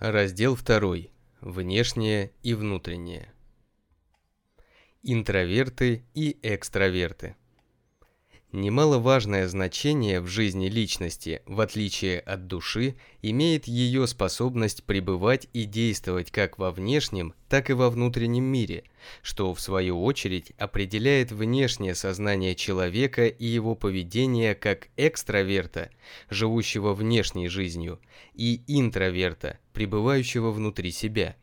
Раздел 2. Внешнее и внутреннее. Интроверты и экстраверты. Немаловажное значение в жизни личности, в отличие от души, имеет ее способность пребывать и действовать как во внешнем, так и во внутреннем мире, что в свою очередь определяет внешнее сознание человека и его поведение как экстраверта, живущего внешней жизнью, и интроверта, пребывающего внутри себя.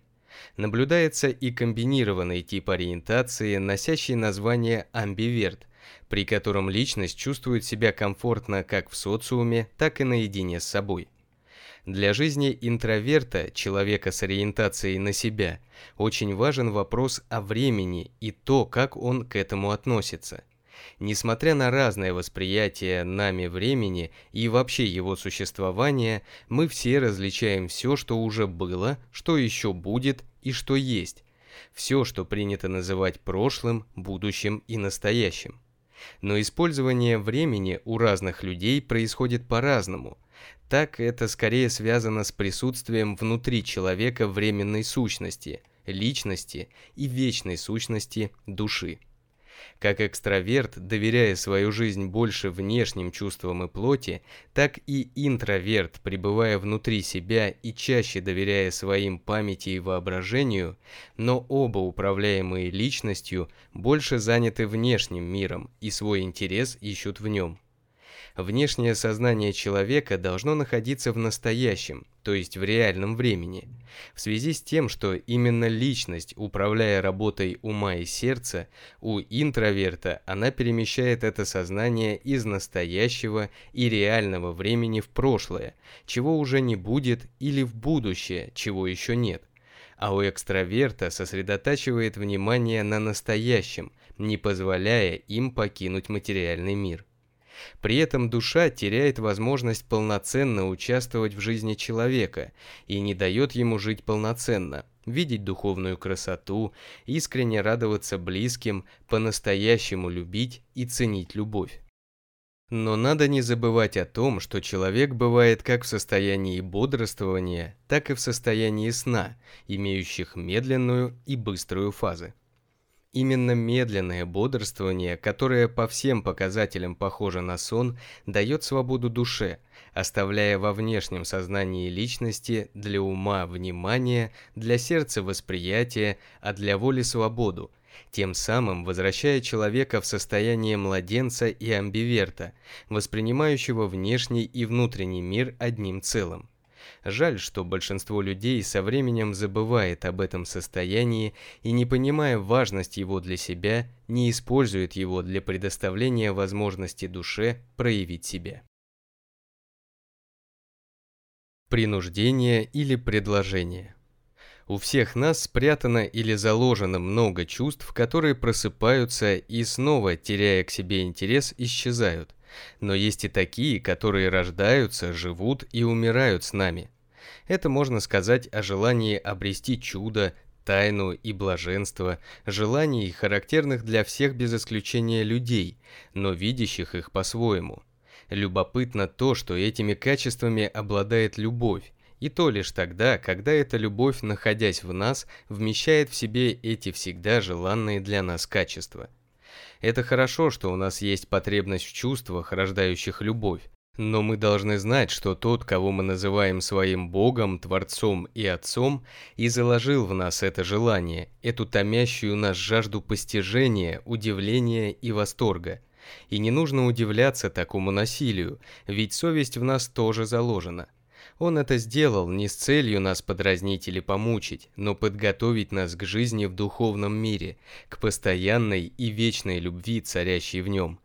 Наблюдается и комбинированный тип ориентации, носящий название амбиверт, при котором личность чувствует себя комфортно как в социуме, так и наедине с собой. Для жизни интроверта, человека с ориентацией на себя, очень важен вопрос о времени и то, как он к этому относится. Несмотря на разное восприятие нами времени и вообще его существования, мы все различаем все, что уже было, что еще будет и что есть. Все, что принято называть прошлым, будущим и настоящим. Но использование времени у разных людей происходит по-разному. Так это скорее связано с присутствием внутри человека временной сущности, личности и вечной сущности души. Как экстраверт, доверяя свою жизнь больше внешним чувствам и плоти, так и интроверт, пребывая внутри себя и чаще доверяя своим памяти и воображению, но оба управляемые личностью больше заняты внешним миром и свой интерес ищут в нем. Внешнее сознание человека должно находиться в настоящем, то есть в реальном времени. В связи с тем, что именно личность, управляя работой ума и сердца, у интроверта она перемещает это сознание из настоящего и реального времени в прошлое, чего уже не будет, или в будущее, чего еще нет. А у экстраверта сосредотачивает внимание на настоящем, не позволяя им покинуть материальный мир. При этом душа теряет возможность полноценно участвовать в жизни человека и не дает ему жить полноценно, видеть духовную красоту, искренне радоваться близким, по-настоящему любить и ценить любовь. Но надо не забывать о том, что человек бывает как в состоянии бодрствования, так и в состоянии сна, имеющих медленную и быструю фазы. Именно медленное бодрствование, которое по всем показателям похоже на сон, дает свободу душе, оставляя во внешнем сознании личности для ума внимание, для сердца восприятие, а для воли свободу, тем самым возвращая человека в состояние младенца и амбиверта, воспринимающего внешний и внутренний мир одним целым. Жаль, что большинство людей со временем забывает об этом состоянии и, не понимая важность его для себя, не использует его для предоставления возможности душе проявить себя. Принуждение или предложение у всех нас спрятано или заложено много чувств, которые просыпаются и снова, теряя к себе интерес, исчезают. Но есть и такие, которые рождаются, живут и умирают с нами. Это можно сказать о желании обрести чудо, тайну и блаженство, желаний, характерных для всех без исключения людей, но видящих их по-своему. Любопытно то, что этими качествами обладает любовь, и то лишь тогда, когда эта любовь, находясь в нас, вмещает в себе эти всегда желанные для нас качества – это хорошо, что у нас есть потребность в чувствах, рождающих любовь. Но мы должны знать, что тот, кого мы называем своим Богом, Творцом и Отцом, и заложил в нас это желание, эту томящую нас жажду постижения, удивления и восторга. И не нужно удивляться такому насилию, ведь совесть в нас тоже заложена. Он это сделал не с целью нас подразнить или помучить, но подготовить нас к жизни в духовном мире, к постоянной и вечной любви, царящей в нем.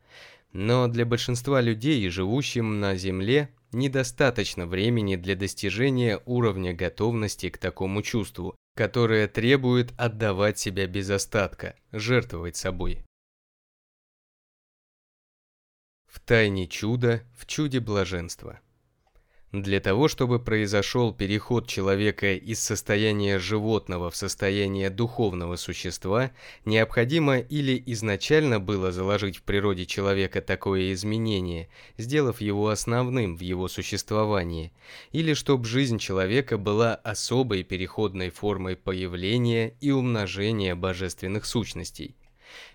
Но для большинства людей, живущим на Земле, недостаточно времени для достижения уровня готовности к такому чувству, которое требует отдавать себя без остатка, жертвовать собой. В тайне чуда, в чуде блаженства. Для того, чтобы произошел переход человека из состояния животного в состояние духовного существа, необходимо или изначально было заложить в природе человека такое изменение, сделав его основным в его существовании, или чтобы жизнь человека была особой переходной формой появления и умножения божественных сущностей.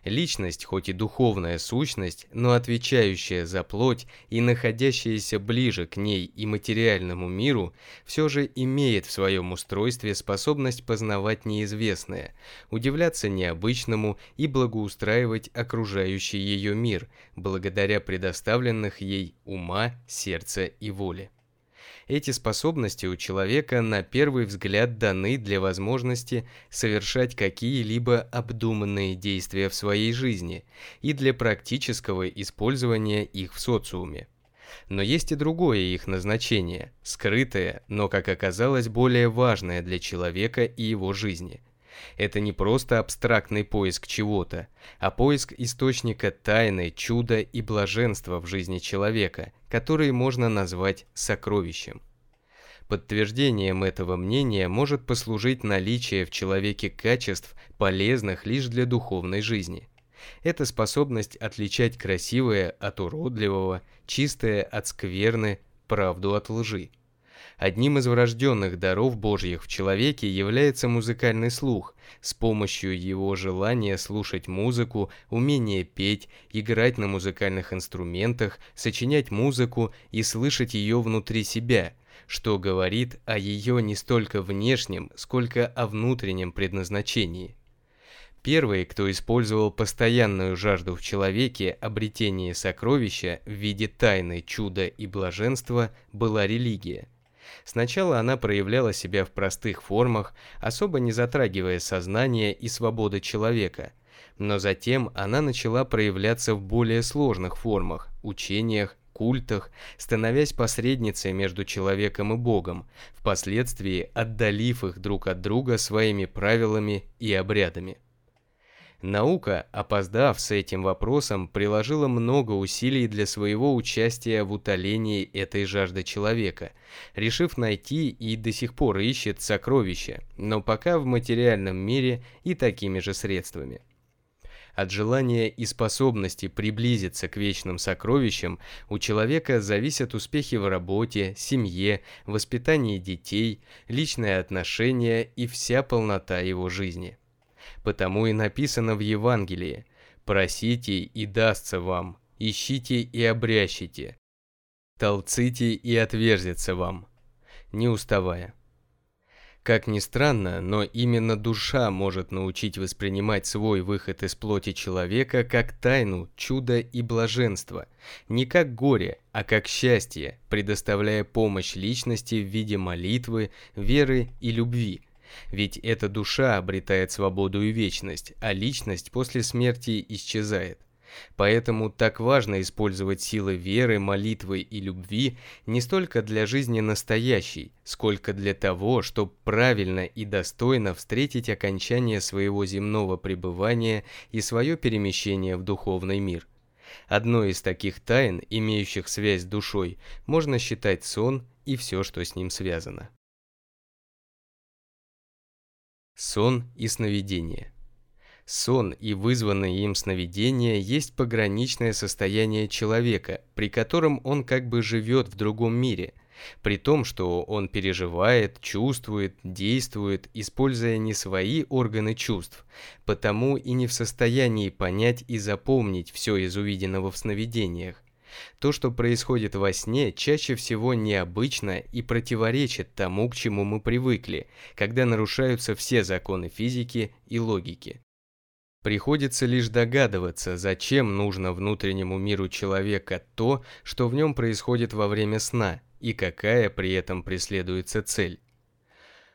Личность, хоть и духовная сущность, но отвечающая за плоть и находящаяся ближе к ней и материальному миру, все же имеет в своем устройстве способность познавать неизвестное, удивляться необычному и благоустраивать окружающий ее мир, благодаря предоставленных ей ума, сердца и воли. Эти способности у человека на первый взгляд даны для возможности совершать какие-либо обдуманные действия в своей жизни и для практического использования их в социуме. Но есть и другое их назначение, скрытое, но, как оказалось, более важное для человека и его жизни – это не просто абстрактный поиск чего-то, а поиск источника тайны, чуда и блаженства в жизни человека, который можно назвать сокровищем. Подтверждением этого мнения может послужить наличие в человеке качеств, полезных лишь для духовной жизни. Это способность отличать красивое от уродливого, чистое от скверны, правду от лжи. Одним из врожденных даров Божьих в человеке является музыкальный слух, с помощью его желания слушать музыку, умения петь, играть на музыкальных инструментах, сочинять музыку и слышать ее внутри себя, что говорит о ее не столько внешнем, сколько о внутреннем предназначении. Первый, кто использовал постоянную жажду в человеке обретения сокровища в виде тайны, чуда и блаженства, была религия – Сначала она проявляла себя в простых формах, особо не затрагивая сознание и свободы человека. Но затем она начала проявляться в более сложных формах, учениях, культах, становясь посредницей между человеком и Богом, впоследствии отдалив их друг от друга своими правилами и обрядами. Наука, опоздав с этим вопросом, приложила много усилий для своего участия в утолении этой жажды человека, решив найти и до сих пор ищет сокровища, но пока в материальном мире и такими же средствами. От желания и способности приблизиться к вечным сокровищам у человека зависят успехи в работе, семье, воспитании детей, личные отношения и вся полнота его жизни. Потому и написано в Евангелии. «Просите, и дастся вам, ищите и обрящите, толците и отверзится вам», не уставая. Как ни странно, но именно душа может научить воспринимать свой выход из плоти человека как тайну, чудо и блаженство, не как горе, а как счастье, предоставляя помощь личности в виде молитвы, веры и любви – ведь эта душа обретает свободу и вечность, а личность после смерти исчезает. Поэтому так важно использовать силы веры, молитвы и любви не столько для жизни настоящей, сколько для того, чтобы правильно и достойно встретить окончание своего земного пребывания и свое перемещение в духовный мир. Одной из таких тайн, имеющих связь с душой, можно считать сон и все, что с ним связано. Сон и сновидение. Сон и вызванное им сновидение есть пограничное состояние человека, при котором он как бы живет в другом мире, при том, что он переживает, чувствует, действует, используя не свои органы чувств, потому и не в состоянии понять и запомнить все из увиденного в сновидениях, то, что происходит во сне, чаще всего необычно и противоречит тому, к чему мы привыкли, когда нарушаются все законы физики и логики. Приходится лишь догадываться, зачем нужно внутреннему миру человека то, что в нем происходит во время сна, и какая при этом преследуется цель.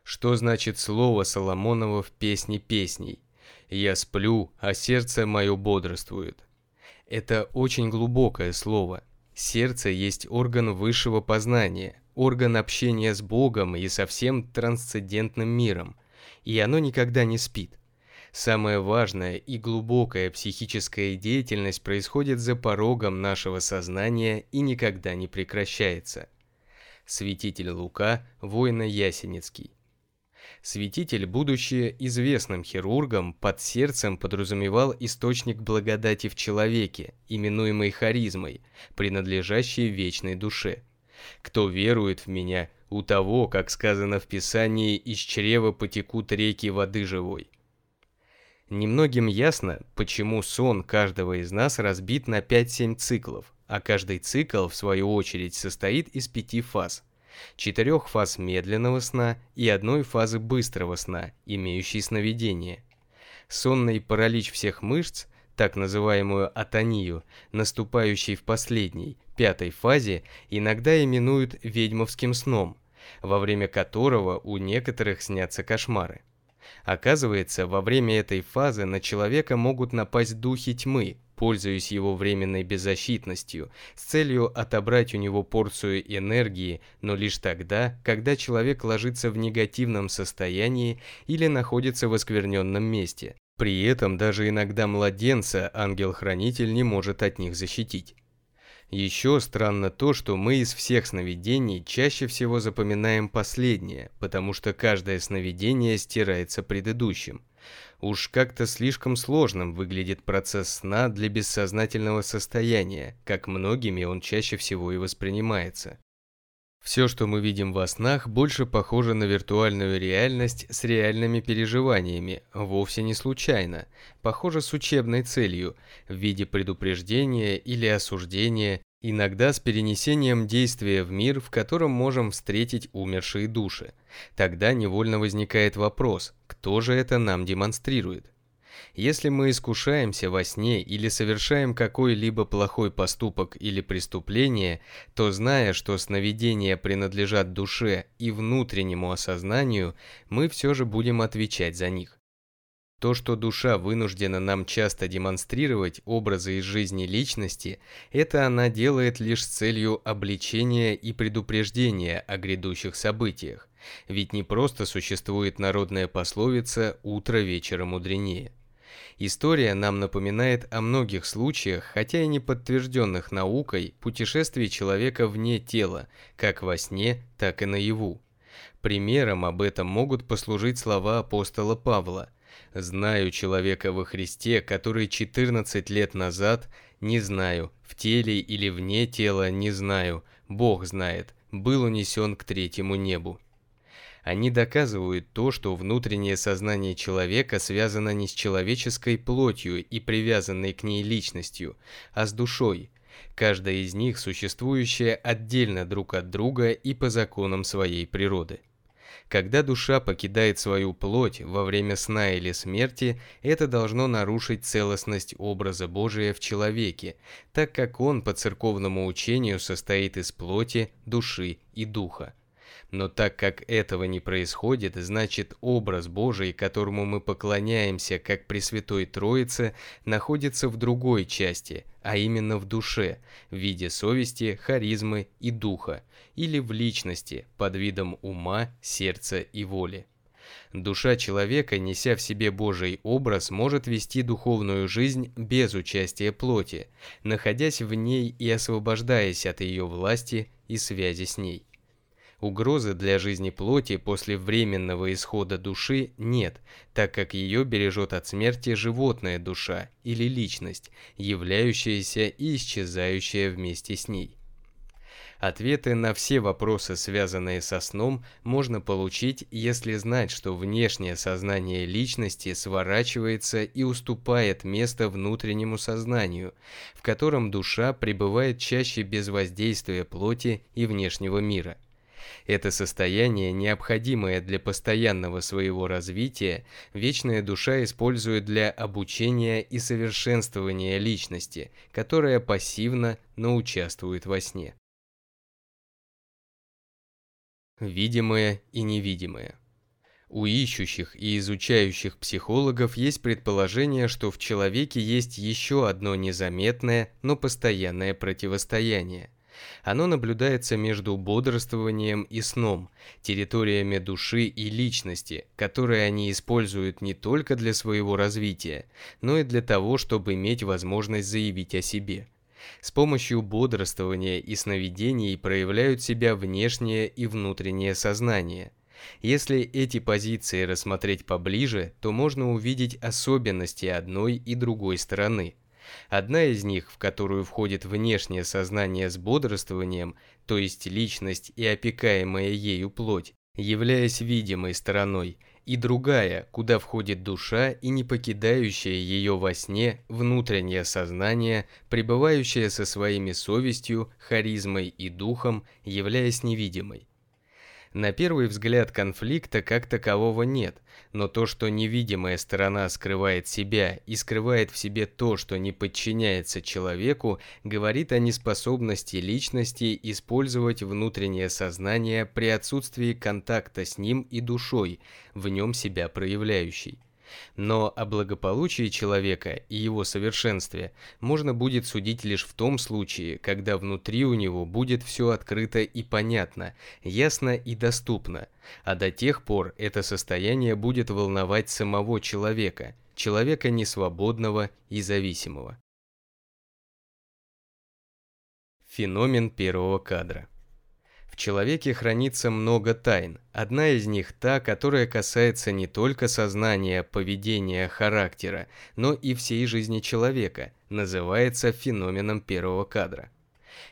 Что значит слово Соломонова в «Песне песней»? «Я сплю, а сердце мое бодрствует». Это очень глубокое слово. Сердце есть орган высшего познания, орган общения с Богом и со всем трансцендентным миром, и оно никогда не спит. Самая важная и глубокая психическая деятельность происходит за порогом нашего сознания и никогда не прекращается. Святитель Лука, воина Ясеницкий. Святитель, будучи известным хирургом, под сердцем подразумевал источник благодати в человеке, именуемый харизмой, принадлежащей вечной душе. «Кто верует в меня, у того, как сказано в Писании, из чрева потекут реки воды живой». Немногим ясно, почему сон каждого из нас разбит на 5-7 циклов, а каждый цикл, в свою очередь, состоит из пяти фаз – четырех фаз медленного сна и одной фазы быстрого сна, имеющей сновидение. Сонный паралич всех мышц, так называемую атонию, наступающий в последней, пятой фазе, иногда именуют ведьмовским сном, во время которого у некоторых снятся кошмары. Оказывается, во время этой фазы на человека могут напасть духи тьмы, пользуясь его временной беззащитностью, с целью отобрать у него порцию энергии, но лишь тогда, когда человек ложится в негативном состоянии или находится в оскверненном месте. При этом даже иногда младенца ангел-хранитель не может от них защитить. Еще странно то, что мы из всех сновидений чаще всего запоминаем последнее, потому что каждое сновидение стирается предыдущим. Уж как-то слишком сложным выглядит процесс сна для бессознательного состояния, как многими он чаще всего и воспринимается. Все, что мы видим во снах, больше похоже на виртуальную реальность с реальными переживаниями, вовсе не случайно, похоже с учебной целью, в виде предупреждения или осуждения, иногда с перенесением действия в мир, в котором можем встретить умершие души. Тогда невольно возникает вопрос, кто же это нам демонстрирует? Если мы искушаемся во сне или совершаем какой-либо плохой поступок или преступление, то зная, что сновидения принадлежат душе и внутреннему осознанию, мы все же будем отвечать за них. То, что душа вынуждена нам часто демонстрировать образы из жизни личности, это она делает лишь с целью обличения и предупреждения о грядущих событиях. Ведь не просто существует народная пословица «утро вечера мудренее». История нам напоминает о многих случаях, хотя и не подтвержденных наукой, путешествий человека вне тела, как во сне, так и наяву. Примером об этом могут послужить слова апостола Павла «Знаю человека во Христе, который 14 лет назад, не знаю, в теле или вне тела, не знаю, Бог знает, был унесен к третьему небу». Они доказывают то, что внутреннее сознание человека связано не с человеческой плотью и привязанной к ней личностью, а с душой, каждая из них существующая отдельно друг от друга и по законам своей природы. Когда душа покидает свою плоть во время сна или смерти, это должно нарушить целостность образа Божия в человеке, так как он по церковному учению состоит из плоти, души и духа. Но так как этого не происходит, значит образ Божий, которому мы поклоняемся как Пресвятой Троице, находится в другой части, а именно в душе, в виде совести, харизмы и духа, или в личности, под видом ума, сердца и воли. Душа человека, неся в себе Божий образ, может вести духовную жизнь без участия плоти, находясь в ней и освобождаясь от ее власти и связи с ней. Угрозы для жизни плоти после временного исхода души нет, так как ее бережет от смерти животная душа или личность, являющаяся и исчезающая вместе с ней. Ответы на все вопросы, связанные со сном, можно получить, если знать, что внешнее сознание личности сворачивается и уступает место внутреннему сознанию, в котором душа пребывает чаще без воздействия плоти и внешнего мира. Это состояние, необходимое для постоянного своего развития, вечная душа использует для обучения и совершенствования личности, которая пассивно, но участвует во сне. Видимое и невидимое. У ищущих и изучающих психологов есть предположение, что в человеке есть еще одно незаметное, но постоянное противостояние. Оно наблюдается между бодрствованием и сном, территориями души и личности, которые они используют не только для своего развития, но и для того, чтобы иметь возможность заявить о себе. С помощью бодрствования и сновидений проявляют себя внешнее и внутреннее сознание. Если эти позиции рассмотреть поближе, то можно увидеть особенности одной и другой стороны. Одна из них, в которую входит внешнее сознание с бодрствованием, то есть личность и опекаемая ею плоть, являясь видимой стороной, и другая, куда входит душа и не покидающая ее во сне внутреннее сознание, пребывающее со своими совестью, харизмой и духом, являясь невидимой. На первый взгляд конфликта как такового нет, но то, что невидимая сторона скрывает себя и скрывает в себе то, что не подчиняется человеку, говорит о неспособности личности использовать внутреннее сознание при отсутствии контакта с ним и душой, в нем себя проявляющей. Но о благополучии человека и его совершенстве можно будет судить лишь в том случае, когда внутри у него будет все открыто и понятно, ясно и доступно, а до тех пор это состояние будет волновать самого человека, человека несвободного и зависимого. Феномен первого кадра в человеке хранится много тайн. Одна из них та, которая касается не только сознания, поведения, характера, но и всей жизни человека, называется феноменом первого кадра.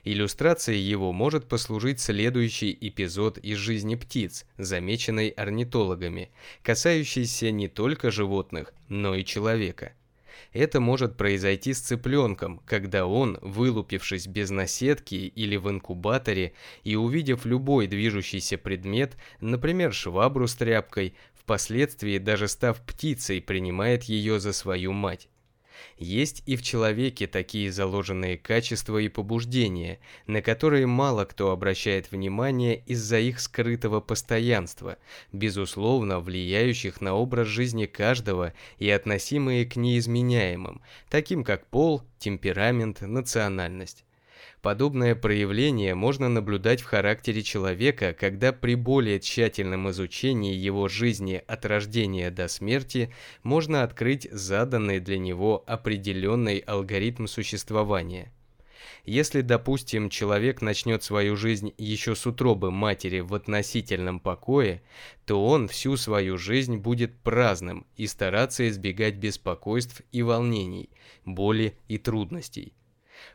Иллюстрацией его может послужить следующий эпизод из жизни птиц, замеченный орнитологами, касающийся не только животных, но и человека – это может произойти с цыпленком, когда он, вылупившись без наседки или в инкубаторе и увидев любой движущийся предмет, например, швабру с тряпкой, впоследствии даже став птицей, принимает ее за свою мать. Есть и в человеке такие заложенные качества и побуждения, на которые мало кто обращает внимание из-за их скрытого постоянства, безусловно влияющих на образ жизни каждого и относимые к неизменяемым, таким как пол, темперамент, национальность. Подобное проявление можно наблюдать в характере человека, когда при более тщательном изучении его жизни от рождения до смерти можно открыть заданный для него определенный алгоритм существования. Если, допустим, человек начнет свою жизнь еще с утробы матери в относительном покое, то он всю свою жизнь будет праздным и стараться избегать беспокойств и волнений, боли и трудностей.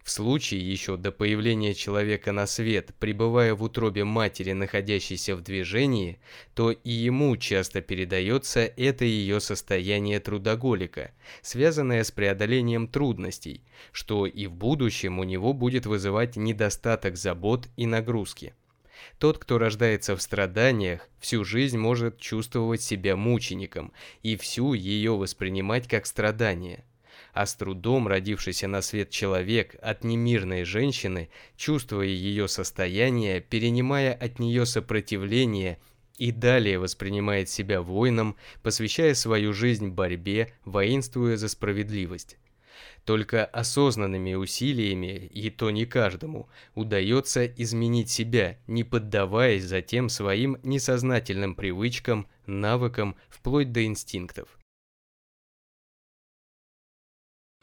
В случае еще до появления человека на свет, пребывая в утробе матери, находящейся в движении, то и ему часто передается это ее состояние трудоголика, связанное с преодолением трудностей, что и в будущем у него будет вызывать недостаток забот и нагрузки. Тот, кто рождается в страданиях, всю жизнь может чувствовать себя мучеником и всю ее воспринимать как страдание а с трудом родившийся на свет человек от немирной женщины, чувствуя ее состояние, перенимая от нее сопротивление и далее воспринимает себя воином, посвящая свою жизнь борьбе, воинствуя за справедливость. Только осознанными усилиями, и то не каждому, удается изменить себя, не поддаваясь затем своим несознательным привычкам, навыкам, вплоть до инстинктов.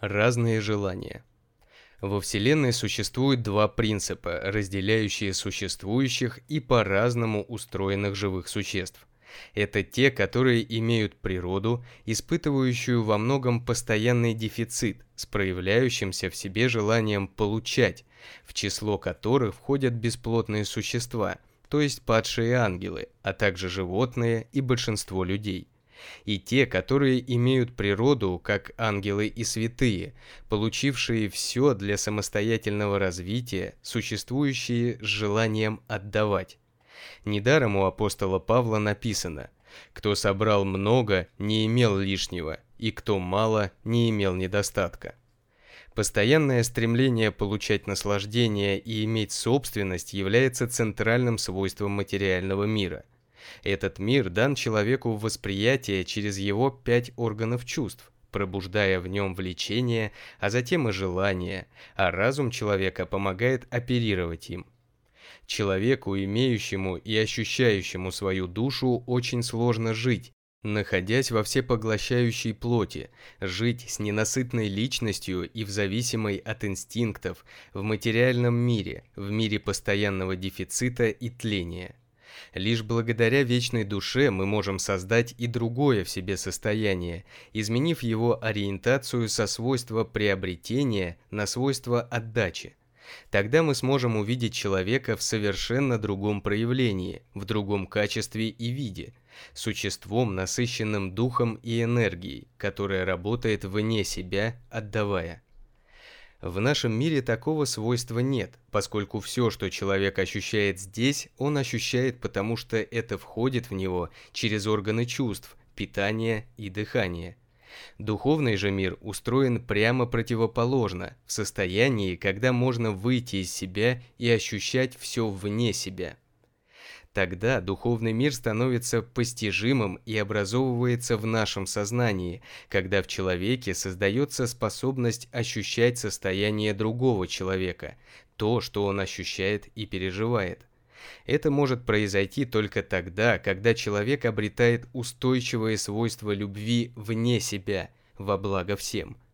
Разные желания. Во Вселенной существует два принципа, разделяющие существующих и по-разному устроенных живых существ. Это те, которые имеют природу, испытывающую во многом постоянный дефицит, с проявляющимся в себе желанием получать, в число которых входят бесплотные существа, то есть падшие ангелы, а также животные и большинство людей и те, которые имеют природу, как ангелы и святые, получившие все для самостоятельного развития, существующие с желанием отдавать. Недаром у апостола Павла написано «Кто собрал много, не имел лишнего, и кто мало, не имел недостатка». Постоянное стремление получать наслаждение и иметь собственность является центральным свойством материального мира – этот мир дан человеку в восприятие через его пять органов чувств, пробуждая в нем влечение, а затем и желание, а разум человека помогает оперировать им. Человеку, имеющему и ощущающему свою душу, очень сложно жить, находясь во всепоглощающей плоти, жить с ненасытной личностью и в зависимой от инстинктов, в материальном мире, в мире постоянного дефицита и тления. Лишь благодаря вечной душе мы можем создать и другое в себе состояние, изменив его ориентацию со свойства приобретения на свойство отдачи. Тогда мы сможем увидеть человека в совершенно другом проявлении, в другом качестве и виде – существом, насыщенным духом и энергией, которая работает вне себя, отдавая. В нашем мире такого свойства нет, поскольку все, что человек ощущает здесь, он ощущает потому, что это входит в него через органы чувств, питания и дыхания. Духовный же мир устроен прямо противоположно, в состоянии, когда можно выйти из себя и ощущать все вне себя. Тогда духовный мир становится постижимым и образовывается в нашем сознании, когда в человеке создается способность ощущать состояние другого человека, то, что он ощущает и переживает. Это может произойти только тогда, когда человек обретает устойчивое свойство любви вне себя, во благо всем –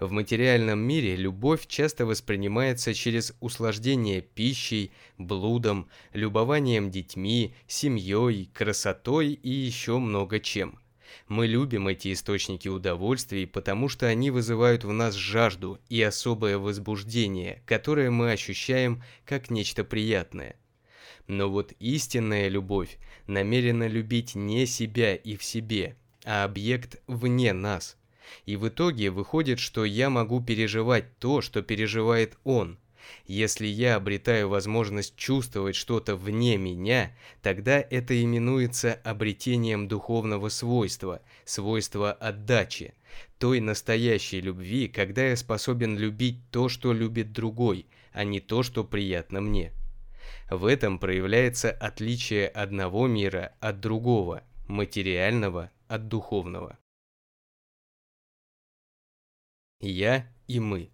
в материальном мире любовь часто воспринимается через услаждение пищей, блудом, любованием детьми, семьей, красотой и еще много чем. Мы любим эти источники удовольствий, потому что они вызывают в нас жажду и особое возбуждение, которое мы ощущаем как нечто приятное. Но вот истинная любовь намерена любить не себя и в себе, а объект вне нас. И в итоге выходит, что я могу переживать то, что переживает он. Если я обретаю возможность чувствовать что-то вне меня, тогда это именуется обретением духовного свойства, свойства отдачи, той настоящей любви, когда я способен любить то, что любит другой, а не то, что приятно мне. В этом проявляется отличие одного мира от другого, материального от духовного. Я и мы.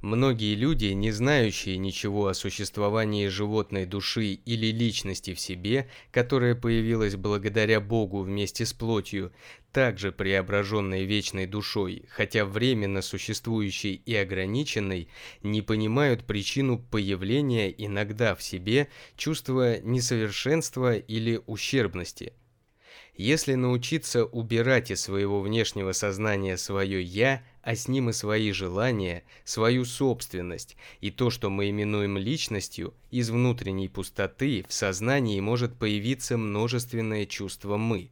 Многие люди, не знающие ничего о существовании животной души или личности в себе, которая появилась благодаря Богу вместе с плотью, также преображенной вечной душой, хотя временно существующей и ограниченной, не понимают причину появления иногда в себе чувства несовершенства или ущербности – если научиться убирать из своего внешнего сознания свое «я», а с ним и свои желания, свою собственность и то, что мы именуем личностью, из внутренней пустоты в сознании может появиться множественное чувство «мы».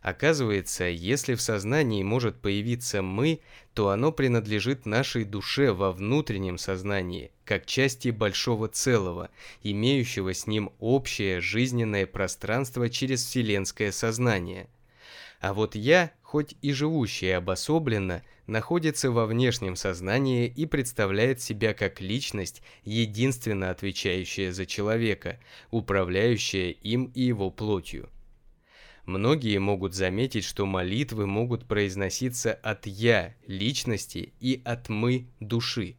Оказывается, если в сознании может появиться «мы», то оно принадлежит нашей душе во внутреннем сознании, как части большого целого, имеющего с ним общее жизненное пространство через вселенское сознание. А вот «я», хоть и живущее обособленно, находится во внешнем сознании и представляет себя как личность, единственно отвечающая за человека, управляющая им и его плотью. Многие могут заметить, что молитвы могут произноситься от «я» личности и от «мы» души.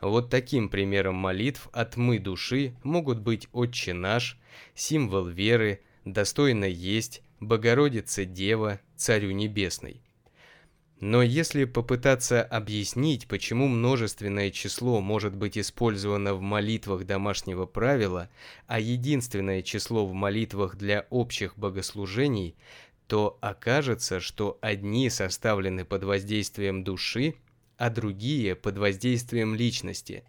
Вот таким примером молитв от «мы» души могут быть «Отче наш», «Символ веры», «Достойно есть», «Богородица Дева», «Царю Небесный». Но если попытаться объяснить, почему множественное число может быть использовано в молитвах домашнего правила, а единственное число в молитвах для общих богослужений, то окажется, что одни составлены под воздействием души, а другие под воздействием личности.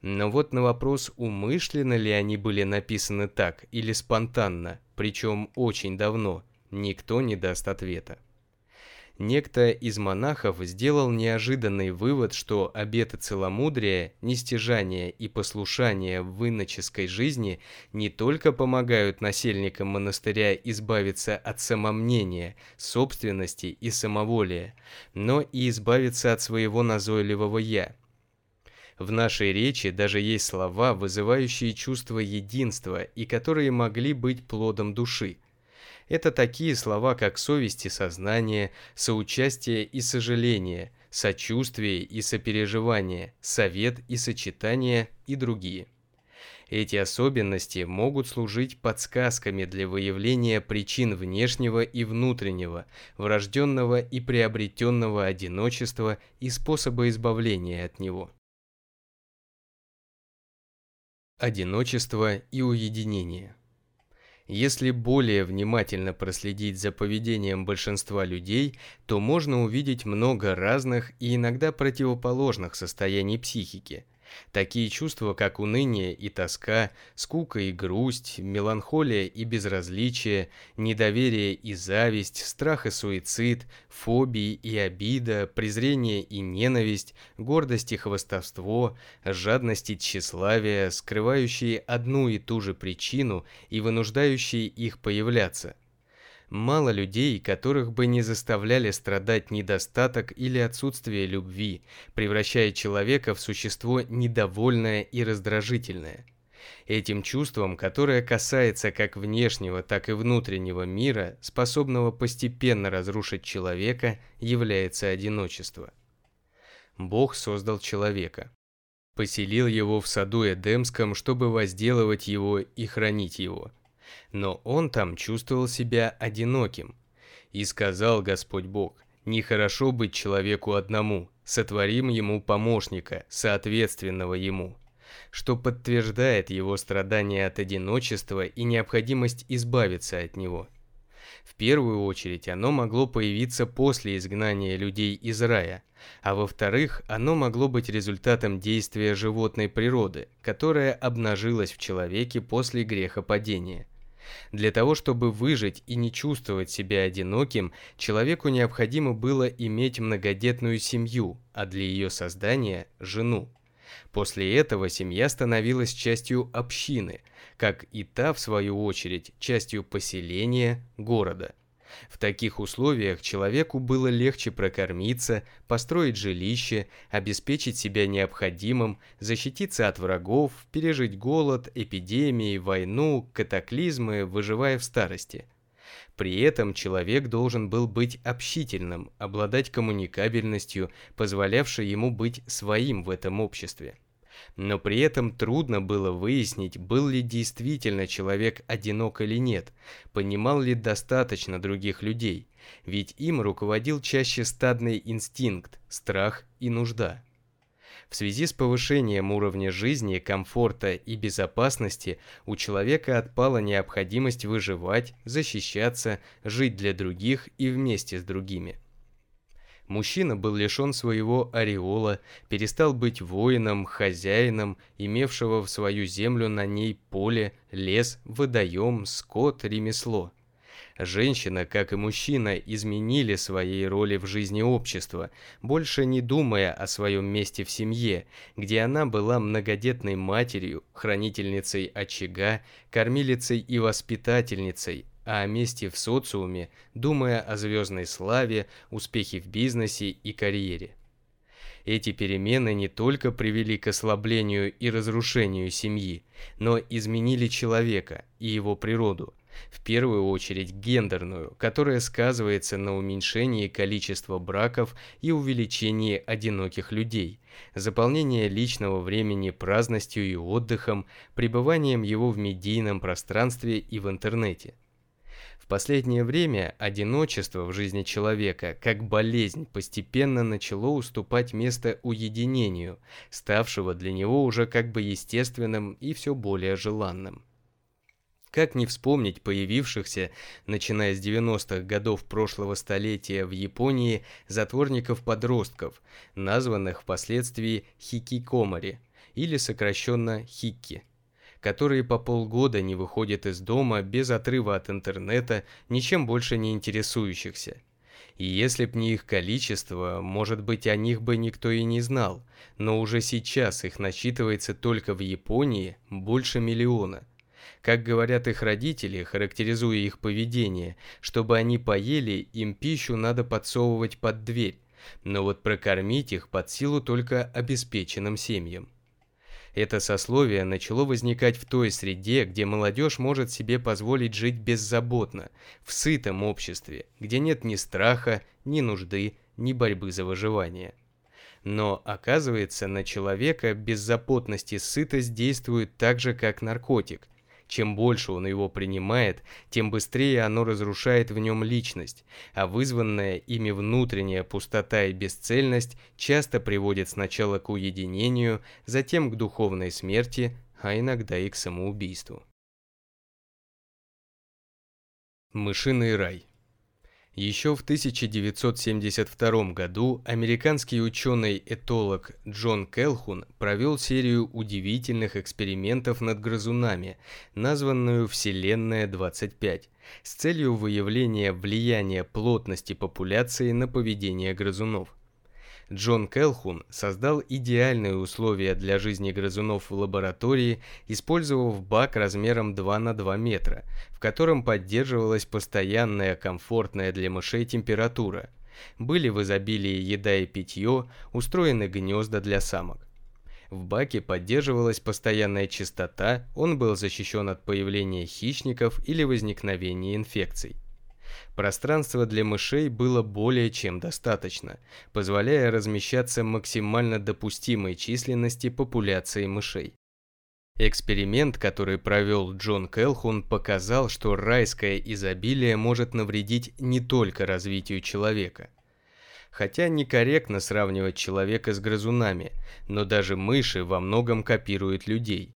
Но вот на вопрос, умышленно ли они были написаны так или спонтанно, причем очень давно, никто не даст ответа. Некто из монахов сделал неожиданный вывод, что обеты целомудрия, нестяжания и послушания в иноческой жизни не только помогают насельникам монастыря избавиться от самомнения, собственности и самоволия, но и избавиться от своего назойливого «я». В нашей речи даже есть слова, вызывающие чувство единства и которые могли быть плодом души – это такие слова, как совесть и сознание, соучастие и сожаление, сочувствие и сопереживание, совет и сочетание и другие. Эти особенности могут служить подсказками для выявления причин внешнего и внутреннего, врожденного и приобретенного одиночества и способа избавления от него. Одиночество и уединение если более внимательно проследить за поведением большинства людей, то можно увидеть много разных и иногда противоположных состояний психики – Такие чувства, как уныние и тоска, скука и грусть, меланхолия и безразличие, недоверие и зависть, страх и суицид, фобии и обида, презрение и ненависть, гордость и хвастовство, жадность и тщеславие, скрывающие одну и ту же причину и вынуждающие их появляться – Мало людей, которых бы не заставляли страдать недостаток или отсутствие любви, превращая человека в существо недовольное и раздражительное. Этим чувством, которое касается как внешнего, так и внутреннего мира, способного постепенно разрушить человека, является одиночество. Бог создал человека. Поселил его в саду Эдемском, чтобы возделывать его и хранить его – но он там чувствовал себя одиноким. И сказал Господь Бог, нехорошо быть человеку одному, сотворим ему помощника, соответственного ему, что подтверждает его страдания от одиночества и необходимость избавиться от него. В первую очередь оно могло появиться после изгнания людей из рая, а во-вторых, оно могло быть результатом действия животной природы, которая обнажилась в человеке после грехопадения – для того, чтобы выжить и не чувствовать себя одиноким, человеку необходимо было иметь многодетную семью, а для ее создания – жену. После этого семья становилась частью общины, как и та, в свою очередь, частью поселения, города. В таких условиях человеку было легче прокормиться, построить жилище, обеспечить себя необходимым, защититься от врагов, пережить голод, эпидемии, войну, катаклизмы, выживая в старости. При этом человек должен был быть общительным, обладать коммуникабельностью, позволявшей ему быть своим в этом обществе но при этом трудно было выяснить, был ли действительно человек одинок или нет, понимал ли достаточно других людей, ведь им руководил чаще стадный инстинкт, страх и нужда. В связи с повышением уровня жизни, комфорта и безопасности у человека отпала необходимость выживать, защищаться, жить для других и вместе с другими – Мужчина был лишен своего ореола, перестал быть воином, хозяином, имевшего в свою землю на ней поле, лес, водоем, скот, ремесло. Женщина, как и мужчина, изменили своей роли в жизни общества, больше не думая о своем месте в семье, где она была многодетной матерью, хранительницей очага, кормилицей и воспитательницей, о месте в социуме, думая о звездной славе, успехе в бизнесе и карьере. Эти перемены не только привели к ослаблению и разрушению семьи, но изменили человека и его природу, в первую очередь гендерную, которая сказывается на уменьшении количества браков и увеличении одиноких людей, заполнение личного времени праздностью и отдыхом, пребыванием его в медийном пространстве и в интернете – последнее время одиночество в жизни человека, как болезнь, постепенно начало уступать место уединению, ставшего для него уже как бы естественным и все более желанным. Как не вспомнить появившихся, начиная с 90-х годов прошлого столетия в Японии, затворников-подростков, названных впоследствии хикикомори, или сокращенно хикки которые по полгода не выходят из дома без отрыва от интернета, ничем больше не интересующихся. И если б не их количество, может быть о них бы никто и не знал, но уже сейчас их насчитывается только в Японии больше миллиона. Как говорят их родители, характеризуя их поведение, чтобы они поели, им пищу надо подсовывать под дверь, но вот прокормить их под силу только обеспеченным семьям. Это сословие начало возникать в той среде, где молодежь может себе позволить жить беззаботно, в сытом обществе, где нет ни страха, ни нужды, ни борьбы за выживание. Но оказывается, на человека беззаботность и сытость действуют так же, как наркотик. Чем больше он его принимает, тем быстрее оно разрушает в нем личность, а вызванная ими внутренняя пустота и бесцельность часто приводит сначала к уединению, затем к духовной смерти, а иногда и к самоубийству. Мышиный рай еще в 1972 году американский ученый-этолог Джон Келхун провел серию удивительных экспериментов над грызунами, названную «Вселенная-25», с целью выявления влияния плотности популяции на поведение грызунов. Джон Келхун создал идеальные условия для жизни грызунов в лаборатории, использовав бак размером 2 на 2 метра, в котором поддерживалась постоянная комфортная для мышей температура. Были в изобилии еда и питье, устроены гнезда для самок. В баке поддерживалась постоянная чистота, он был защищен от появления хищников или возникновения инфекций. Пространства для мышей было более чем достаточно, позволяя размещаться максимально допустимой численности популяции мышей. Эксперимент, который провел Джон Келхун, показал, что райское изобилие может навредить не только развитию человека. Хотя некорректно сравнивать человека с грызунами, но даже мыши во многом копируют людей.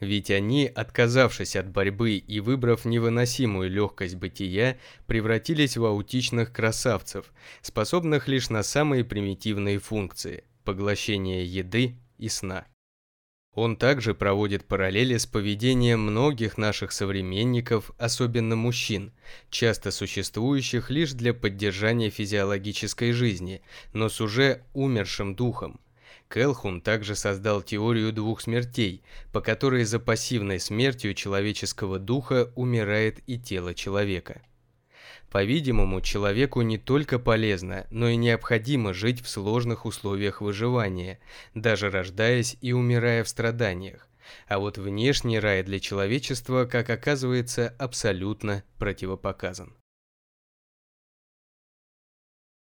Ведь они, отказавшись от борьбы и выбрав невыносимую легкость бытия, превратились в аутичных красавцев, способных лишь на самые примитивные функции – поглощение еды и сна. Он также проводит параллели с поведением многих наших современников, особенно мужчин, часто существующих лишь для поддержания физиологической жизни, но с уже умершим духом. Келхун также создал теорию двух смертей, по которой за пассивной смертью человеческого духа умирает и тело человека. По-видимому, человеку не только полезно, но и необходимо жить в сложных условиях выживания, даже рождаясь и умирая в страданиях. А вот внешний рай для человечества, как оказывается, абсолютно противопоказан.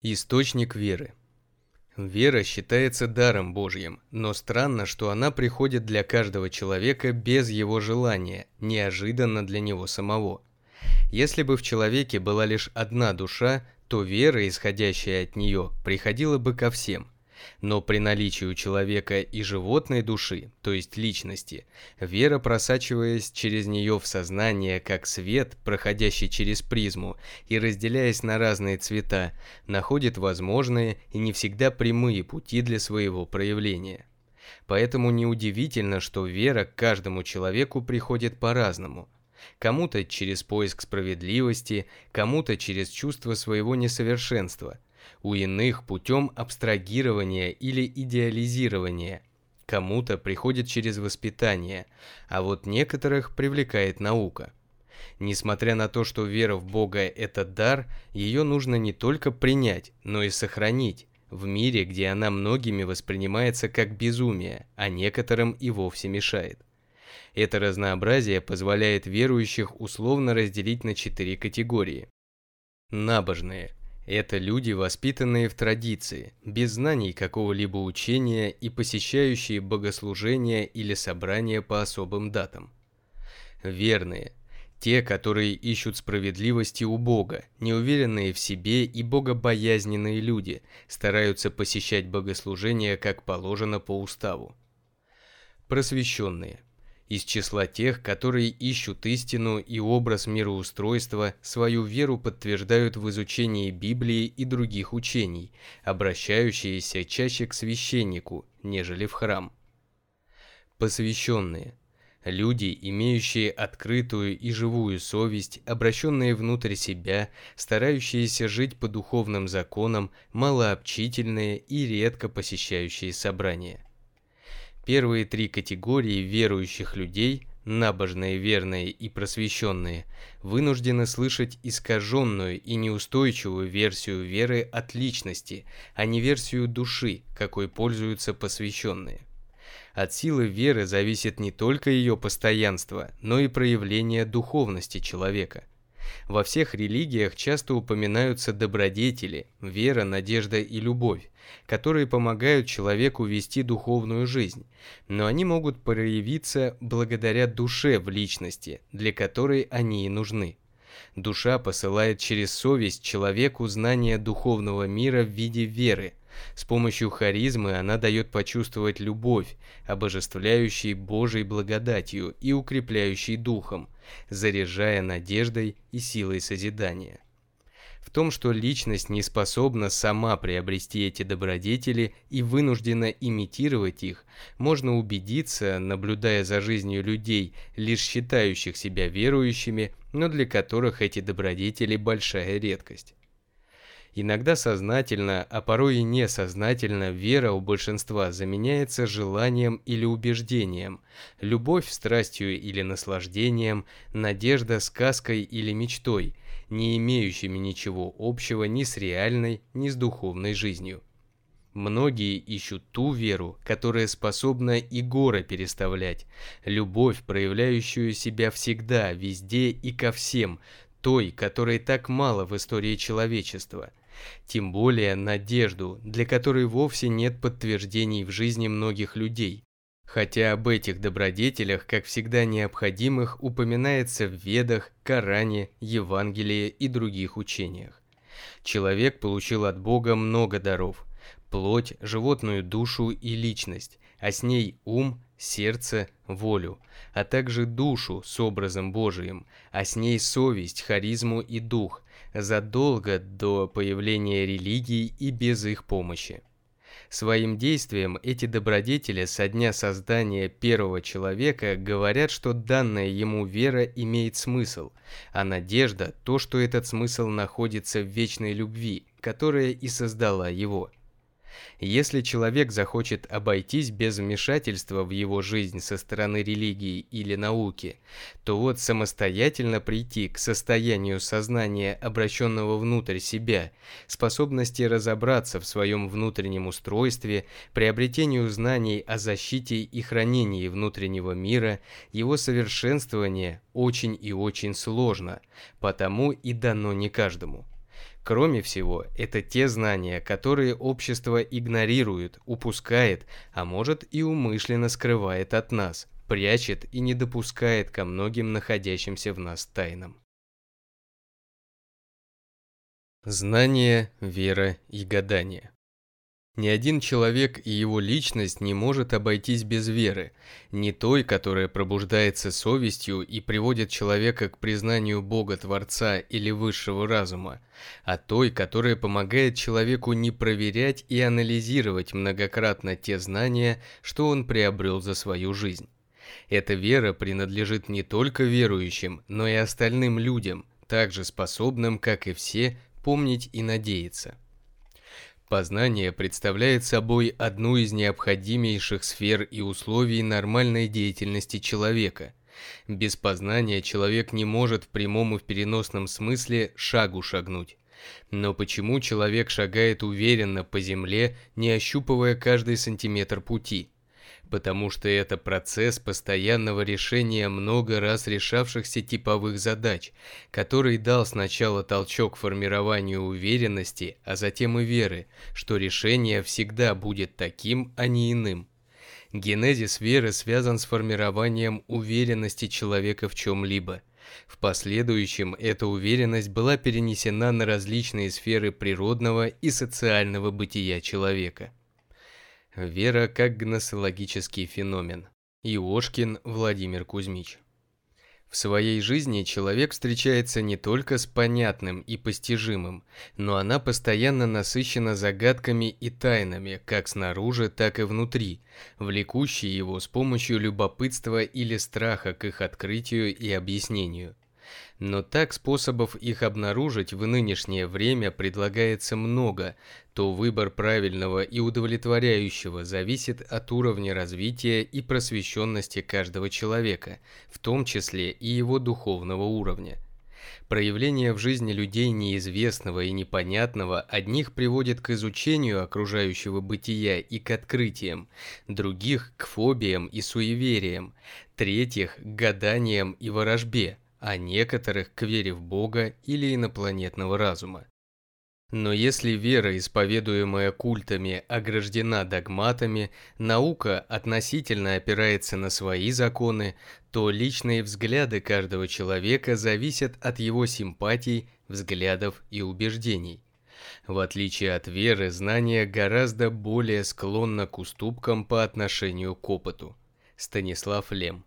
Источник веры Вера считается даром Божьим, но странно, что она приходит для каждого человека без его желания, неожиданно для него самого. Если бы в человеке была лишь одна душа, то вера, исходящая от нее, приходила бы ко всем – но при наличии у человека и животной души, то есть личности, вера, просачиваясь через нее в сознание, как свет, проходящий через призму и разделяясь на разные цвета, находит возможные и не всегда прямые пути для своего проявления. Поэтому неудивительно, что вера к каждому человеку приходит по-разному. Кому-то через поиск справедливости, кому-то через чувство своего несовершенства – у иных путем абстрагирования или идеализирования. Кому-то приходит через воспитание, а вот некоторых привлекает наука. Несмотря на то, что вера в Бога – это дар, ее нужно не только принять, но и сохранить, в мире, где она многими воспринимается как безумие, а некоторым и вовсе мешает. Это разнообразие позволяет верующих условно разделить на четыре категории. Набожные – это люди, воспитанные в традиции, без знаний какого-либо учения и посещающие богослужения или собрания по особым датам. Верные – те, которые ищут справедливости у Бога, неуверенные в себе и богобоязненные люди, стараются посещать богослужения как положено по уставу. Просвещенные из числа тех, которые ищут истину и образ мироустройства, свою веру подтверждают в изучении Библии и других учений, обращающиеся чаще к священнику, нежели в храм. Посвященные – люди, имеющие открытую и живую совесть, обращенные внутрь себя, старающиеся жить по духовным законам, малообщительные и редко посещающие собрания. Первые три категории верующих людей, набожные, верные и просвещенные, вынуждены слышать искаженную и неустойчивую версию веры от личности, а не версию души, какой пользуются посвященные. От силы веры зависит не только ее постоянство, но и проявление духовности человека. Во всех религиях часто упоминаются добродетели, вера, надежда и любовь, которые помогают человеку вести духовную жизнь, но они могут проявиться благодаря душе в личности, для которой они и нужны. Душа посылает через совесть человеку знание духовного мира в виде веры. С помощью харизмы она дает почувствовать любовь, обожествляющей Божьей благодатью и укрепляющей духом, заряжая надеждой и силой созидания. В том, что личность не способна сама приобрести эти добродетели и вынуждена имитировать их, можно убедиться, наблюдая за жизнью людей, лишь считающих себя верующими, но для которых эти добродетели большая редкость. Иногда сознательно, а порой и несознательно вера у большинства заменяется желанием или убеждением, любовь страстью или наслаждением, надежда сказкой или мечтой, не имеющими ничего общего ни с реальной, ни с духовной жизнью. Многие ищут ту веру, которая способна и горы переставлять, любовь, проявляющую себя всегда, везде и ко всем, той, которой так мало в истории человечества – тем более надежду, для которой вовсе нет подтверждений в жизни многих людей. Хотя об этих добродетелях, как всегда необходимых, упоминается в Ведах, Коране, Евангелии и других учениях. Человек получил от Бога много даров – плоть, животную душу и личность, а с ней ум, сердце, волю, а также душу с образом Божиим, а с ней совесть, харизму и дух, задолго до появления религий и без их помощи. Своим действием эти добродетели со дня создания первого человека говорят, что данная ему вера имеет смысл, а надежда – то, что этот смысл находится в вечной любви, которая и создала его. Если человек захочет обойтись без вмешательства в его жизнь со стороны религии или науки, то вот самостоятельно прийти к состоянию сознания, обращенного внутрь себя, способности разобраться в своем внутреннем устройстве, приобретению знаний о защите и хранении внутреннего мира, его совершенствование очень и очень сложно, потому и дано не каждому. Кроме всего, это те знания, которые общество игнорирует, упускает, а может и умышленно скрывает от нас, прячет и не допускает ко многим находящимся в нас тайнам. Знание, вера и гадание ни один человек и его личность не может обойтись без веры, не той, которая пробуждается совестью и приводит человека к признанию Бога Творца или высшего разума, а той, которая помогает человеку не проверять и анализировать многократно те знания, что он приобрел за свою жизнь. Эта вера принадлежит не только верующим, но и остальным людям, также способным, как и все, помнить и надеяться. Познание представляет собой одну из необходимейших сфер и условий нормальной деятельности человека. Без познания человек не может в прямом и в переносном смысле шагу шагнуть. Но почему человек шагает уверенно по земле, не ощупывая каждый сантиметр пути? Потому что это процесс постоянного решения много раз решавшихся типовых задач, который дал сначала толчок формированию уверенности, а затем и веры, что решение всегда будет таким, а не иным. Генезис веры связан с формированием уверенности человека в чем-либо. В последующем эта уверенность была перенесена на различные сферы природного и социального бытия человека. Вера как гносеологический феномен. Иошкин Владимир Кузьмич. В своей жизни человек встречается не только с понятным и постижимым, но она постоянно насыщена загадками и тайнами, как снаружи, так и внутри, влекущие его с помощью любопытства или страха к их открытию и объяснению. Но так способов их обнаружить в нынешнее время предлагается много, то выбор правильного и удовлетворяющего зависит от уровня развития и просвещенности каждого человека, в том числе и его духовного уровня. Проявление в жизни людей неизвестного и непонятного одних приводит к изучению окружающего бытия и к открытиям, других – к фобиям и суевериям, третьих – к гаданиям и ворожбе – а некоторых к вере в Бога или инопланетного разума. Но если вера, исповедуемая культами, ограждена догматами, наука относительно опирается на свои законы, то личные взгляды каждого человека зависят от его симпатий, взглядов и убеждений. В отличие от веры, знание гораздо более склонно к уступкам по отношению к опыту. Станислав Лем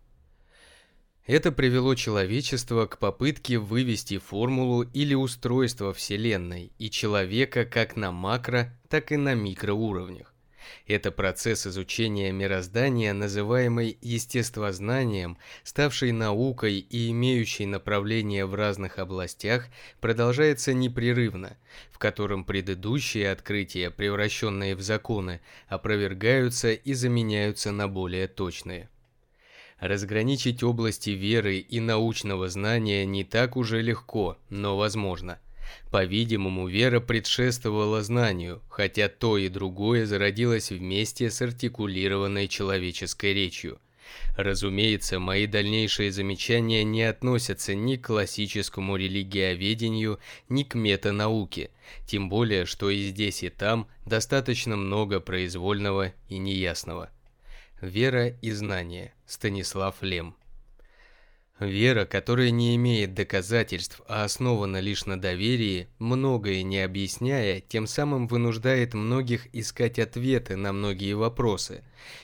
это привело человечество к попытке вывести формулу или устройство Вселенной и человека как на макро, так и на микроуровнях. Это процесс изучения мироздания, называемый естествознанием, ставший наукой и имеющий направление в разных областях, продолжается непрерывно, в котором предыдущие открытия, превращенные в законы, опровергаются и заменяются на более точные. Разграничить области веры и научного знания не так уже легко, но возможно. По-видимому, вера предшествовала знанию, хотя то и другое зародилось вместе с артикулированной человеческой речью. Разумеется, мои дальнейшие замечания не относятся ни к классическому религиоведению, ни к метанауке, тем более, что и здесь, и там достаточно много произвольного и неясного. Вера и знание. Станислав Лем. Вера, которая не имеет доказательств, а основана лишь на доверии, многое не объясняя, тем самым вынуждает многих искать ответы на многие вопросы.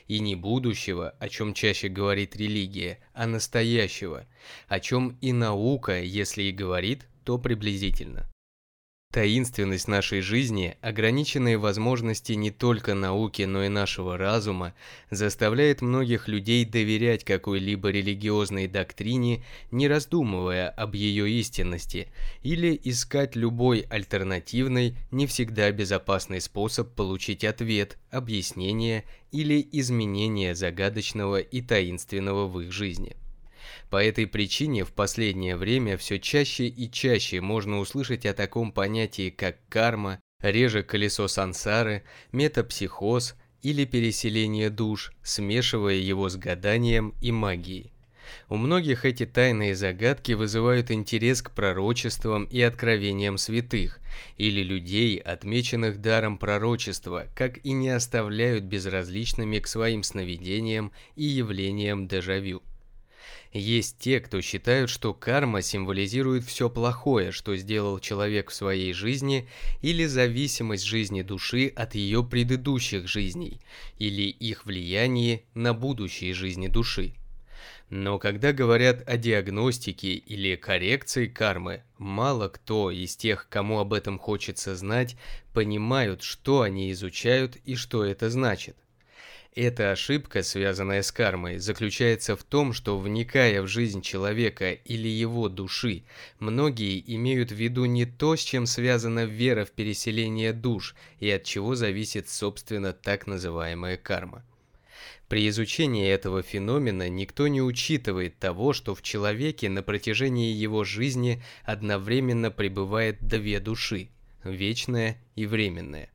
И не будущего, о чем чаще говорит религия, а настоящего, о чем и наука, если и говорит, то приблизительно. Таинственность нашей жизни, ограниченные возможности не только науки, но и нашего разума, заставляет многих людей доверять какой-либо религиозной доктрине, не раздумывая об ее истинности, или искать любой альтернативный, не всегда безопасный способ получить ответ, объяснение или изменение загадочного и таинственного в их жизни. По этой причине в последнее время все чаще и чаще можно услышать о таком понятии, как карма, реже колесо сансары, метапсихоз или переселение душ, смешивая его с гаданием и магией. У многих эти тайные загадки вызывают интерес к пророчествам и откровениям святых, или людей, отмеченных даром пророчества, как и не оставляют безразличными к своим сновидениям и явлениям дежавю. Есть те, кто считают, что карма символизирует все плохое, что сделал человек в своей жизни, или зависимость жизни души от ее предыдущих жизней, или их влияние на будущие жизни души. Но когда говорят о диагностике или коррекции кармы, мало кто из тех, кому об этом хочется знать, понимают, что они изучают и что это значит. Эта ошибка, связанная с кармой, заключается в том, что вникая в жизнь человека или его души, многие имеют в виду не то, с чем связана вера в переселение душ и от чего зависит, собственно, так называемая карма. При изучении этого феномена никто не учитывает того, что в человеке на протяжении его жизни одновременно пребывает две души – вечная и временная.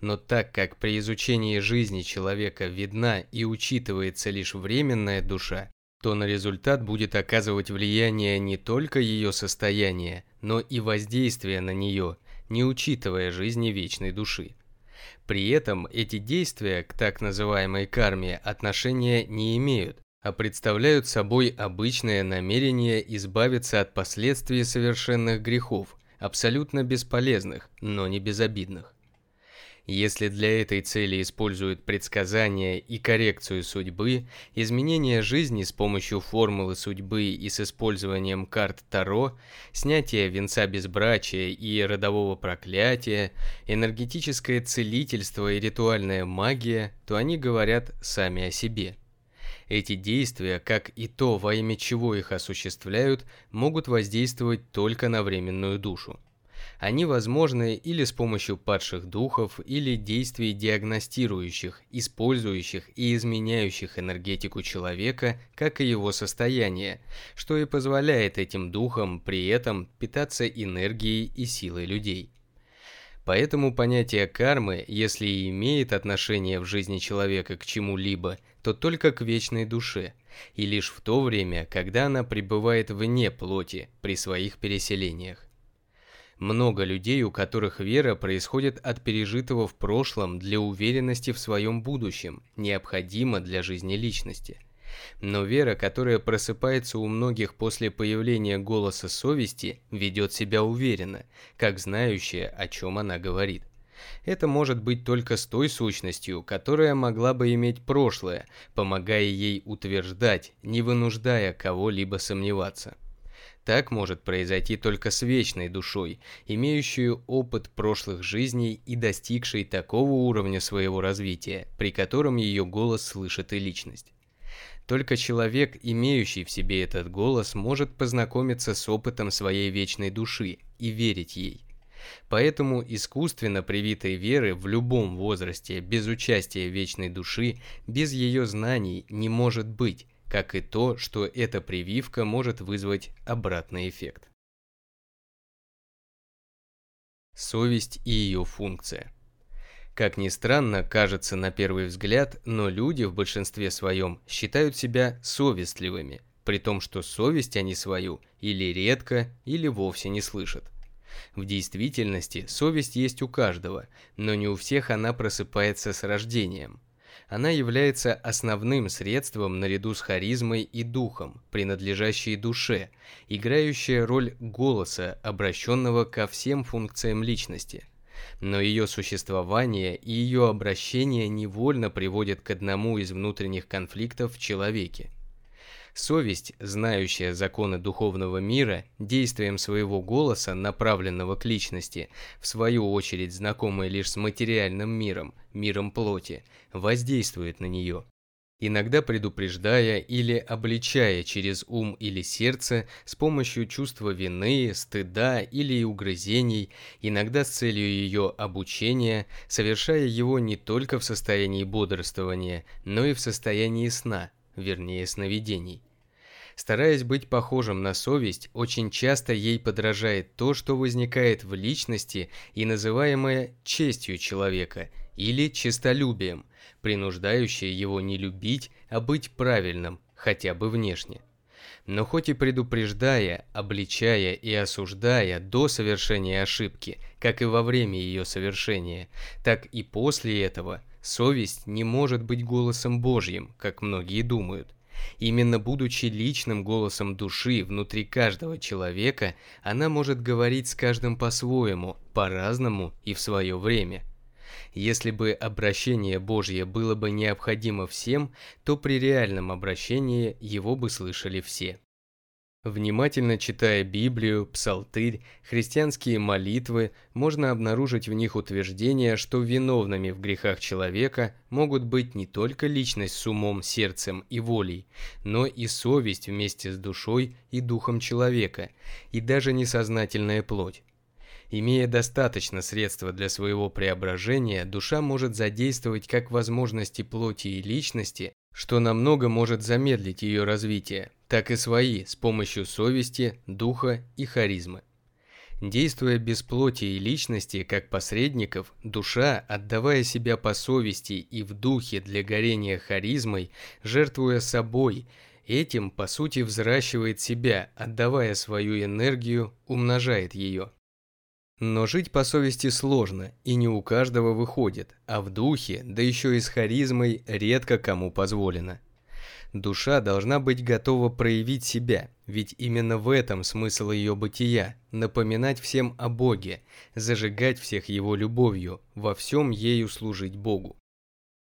Но так как при изучении жизни человека видна и учитывается лишь временная душа, то на результат будет оказывать влияние не только ее состояние, но и воздействие на нее, не учитывая жизни вечной души. При этом эти действия к так называемой карме отношения не имеют, а представляют собой обычное намерение избавиться от последствий совершенных грехов, абсолютно бесполезных, но не безобидных. Если для этой цели используют предсказания и коррекцию судьбы, изменение жизни с помощью формулы судьбы и с использованием карт Таро, снятие венца безбрачия и родового проклятия, энергетическое целительство и ритуальная магия, то они говорят сами о себе. Эти действия, как и то, во имя чего их осуществляют, могут воздействовать только на временную душу. Они возможны или с помощью падших духов, или действий диагностирующих, использующих и изменяющих энергетику человека, как и его состояние, что и позволяет этим духам при этом питаться энергией и силой людей. Поэтому понятие кармы, если и имеет отношение в жизни человека к чему-либо, то только к вечной душе – и лишь в то время, когда она пребывает вне плоти при своих переселениях. Много людей, у которых вера происходит от пережитого в прошлом для уверенности в своем будущем, необходима для жизни личности. Но вера, которая просыпается у многих после появления голоса совести, ведет себя уверенно, как знающая, о чем она говорит. Это может быть только с той сущностью, которая могла бы иметь прошлое, помогая ей утверждать, не вынуждая кого-либо сомневаться. Так может произойти только с вечной душой, имеющей опыт прошлых жизней и достигшей такого уровня своего развития, при котором ее голос слышит и личность. Только человек, имеющий в себе этот голос, может познакомиться с опытом своей вечной души и верить ей. Поэтому искусственно привитой веры в любом возрасте, без участия вечной души, без ее знаний не может быть, как и то, что эта прививка может вызвать обратный эффект. Совесть и ее функция. Как ни странно, кажется на первый взгляд, но люди в большинстве своем считают себя совестливыми, при том, что совесть они свою или редко, или вовсе не слышат. В действительности совесть есть у каждого, но не у всех она просыпается с рождением – она является основным средством наряду с харизмой и духом, принадлежащей душе, играющая роль голоса, обращенного ко всем функциям личности. Но ее существование и ее обращение невольно приводят к одному из внутренних конфликтов в человеке – Совесть, знающая законы духовного мира, действием своего голоса, направленного к личности, в свою очередь знакомая лишь с материальным миром, миром плоти, воздействует на нее. Иногда предупреждая или обличая через ум или сердце с помощью чувства вины, стыда или угрызений, иногда с целью ее обучения, совершая его не только в состоянии бодрствования, но и в состоянии сна, вернее сновидений. Стараясь быть похожим на совесть, очень часто ей подражает то, что возникает в личности и называемое честью человека или честолюбием, принуждающее его не любить, а быть правильным, хотя бы внешне. Но хоть и предупреждая, обличая и осуждая до совершения ошибки, как и во время ее совершения, так и после этого, совесть не может быть голосом Божьим, как многие думают. Именно будучи личным голосом души внутри каждого человека, она может говорить с каждым по-своему, по-разному и в свое время. Если бы обращение Божье было бы необходимо всем, то при реальном обращении его бы слышали все. Внимательно читая Библию, псалтырь, христианские молитвы, можно обнаружить в них утверждение, что виновными в грехах человека могут быть не только личность с умом, сердцем и волей, но и совесть вместе с душой и духом человека, и даже несознательная плоть. Имея достаточно средства для своего преображения, душа может задействовать как возможности плоти и личности, что намного может замедлить ее развитие, так и свои с помощью совести, духа и харизмы. Действуя без плоти и личности как посредников, душа, отдавая себя по совести и в духе для горения харизмой, жертвуя собой, этим по сути взращивает себя, отдавая свою энергию, умножает ее. Но жить по совести сложно, и не у каждого выходит, а в духе, да еще и с харизмой, редко кому позволено. Душа должна быть готова проявить себя, ведь именно в этом смысл ее бытия – напоминать всем о Боге, зажигать всех Его любовью, во всем ею служить Богу.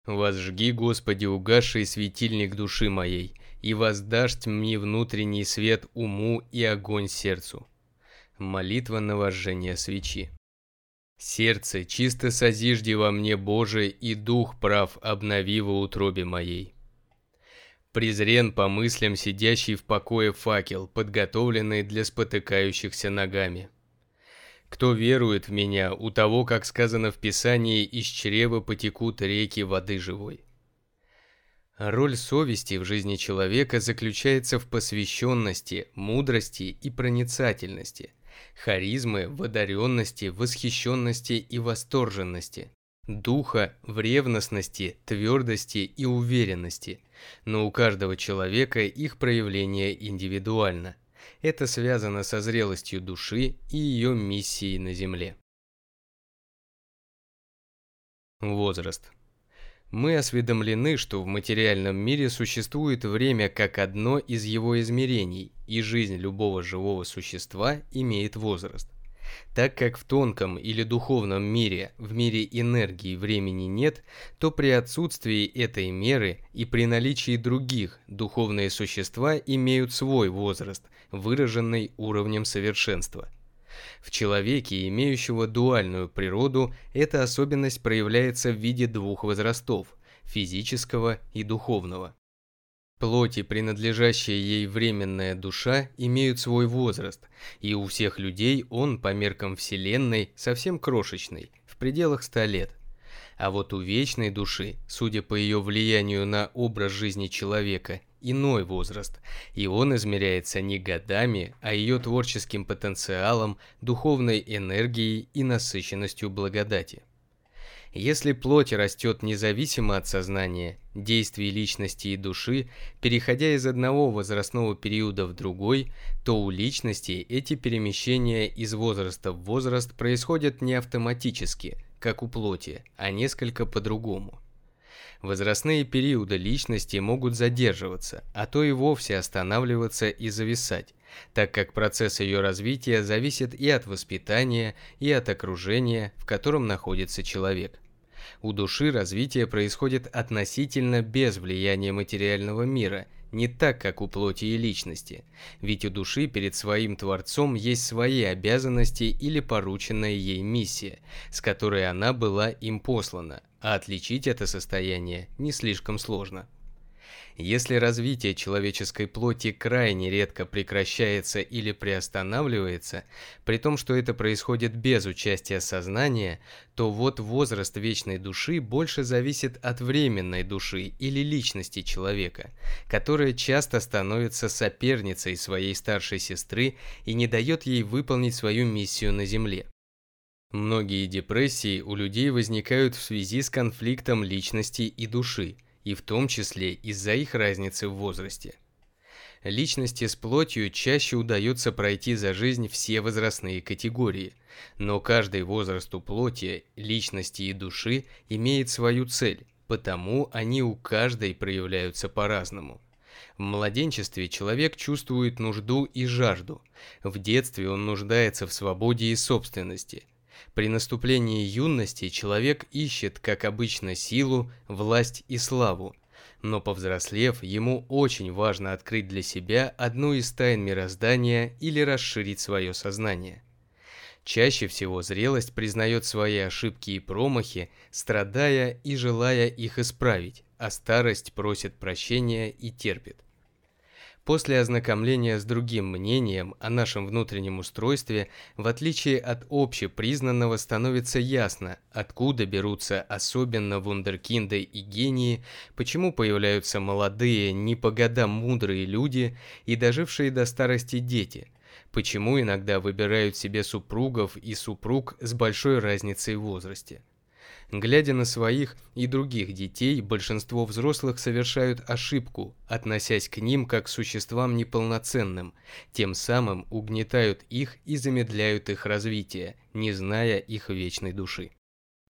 «Возжги, Господи, угасший светильник души моей, и воздашь мне внутренний свет уму и огонь сердцу». Молитва на вожжение свечи. Сердце чисто созижди во мне, Боже, и дух прав обнови во утробе моей. Презрен по мыслям сидящий в покое факел, подготовленный для спотыкающихся ногами. Кто верует в меня, у того, как сказано в Писании, из чрева потекут реки воды живой. Роль совести в жизни человека заключается в посвященности, мудрости и проницательности – харизмы в одаренности, восхищенности и восторженности, духа в ревностности, твердости и уверенности, но у каждого человека их проявление индивидуально. Это связано со зрелостью души и ее миссией на Земле. Возраст. Мы осведомлены, что в материальном мире существует время как одно из его измерений, и жизнь любого живого существа имеет возраст. Так как в тонком или духовном мире, в мире энергии времени нет, то при отсутствии этой меры и при наличии других духовные существа имеют свой возраст, выраженный уровнем совершенства. В человеке, имеющего дуальную природу, эта особенность проявляется в виде двух возрастов – физического и духовного. Плоти, принадлежащая ей временная душа, имеют свой возраст, и у всех людей он, по меркам Вселенной, совсем крошечный, в пределах ста лет. А вот у вечной души, судя по ее влиянию на образ жизни человека, иной возраст, и он измеряется не годами, а ее творческим потенциалом, духовной энергией и насыщенностью благодати. Если плоть растет независимо от сознания, действий личности и души, переходя из одного возрастного периода в другой, то у личности эти перемещения из возраста в возраст происходят не автоматически, как у плоти, а несколько по-другому. Возрастные периоды личности могут задерживаться, а то и вовсе останавливаться и зависать, так как процесс ее развития зависит и от воспитания, и от окружения, в котором находится человек. У души развитие происходит относительно без влияния материального мира, не так, как у плоти и личности. Ведь у души перед своим Творцом есть свои обязанности или порученная ей миссия, с которой она была им послана, а отличить это состояние не слишком сложно. Если развитие человеческой плоти крайне редко прекращается или приостанавливается, при том, что это происходит без участия сознания, то вот возраст вечной души больше зависит от временной души или личности человека, которая часто становится соперницей своей старшей сестры и не дает ей выполнить свою миссию на Земле. Многие депрессии у людей возникают в связи с конфликтом личности и души, и в том числе из-за их разницы в возрасте. Личности с плотью чаще удается пройти за жизнь все возрастные категории, но каждый возраст у плоти, личности и души имеет свою цель, потому они у каждой проявляются по-разному. В младенчестве человек чувствует нужду и жажду, в детстве он нуждается в свободе и собственности – при наступлении юности человек ищет, как обычно, силу, власть и славу. Но повзрослев, ему очень важно открыть для себя одну из тайн мироздания или расширить свое сознание. Чаще всего зрелость признает свои ошибки и промахи, страдая и желая их исправить, а старость просит прощения и терпит. После ознакомления с другим мнением о нашем внутреннем устройстве, в отличие от общепризнанного, становится ясно, откуда берутся особенно вундеркинды и гении, почему появляются молодые, не по годам мудрые люди и дожившие до старости дети, почему иногда выбирают себе супругов и супруг с большой разницей в возрасте. Глядя на своих и других детей, большинство взрослых совершают ошибку, относясь к ним как к существам неполноценным, тем самым угнетают их и замедляют их развитие, не зная их вечной души.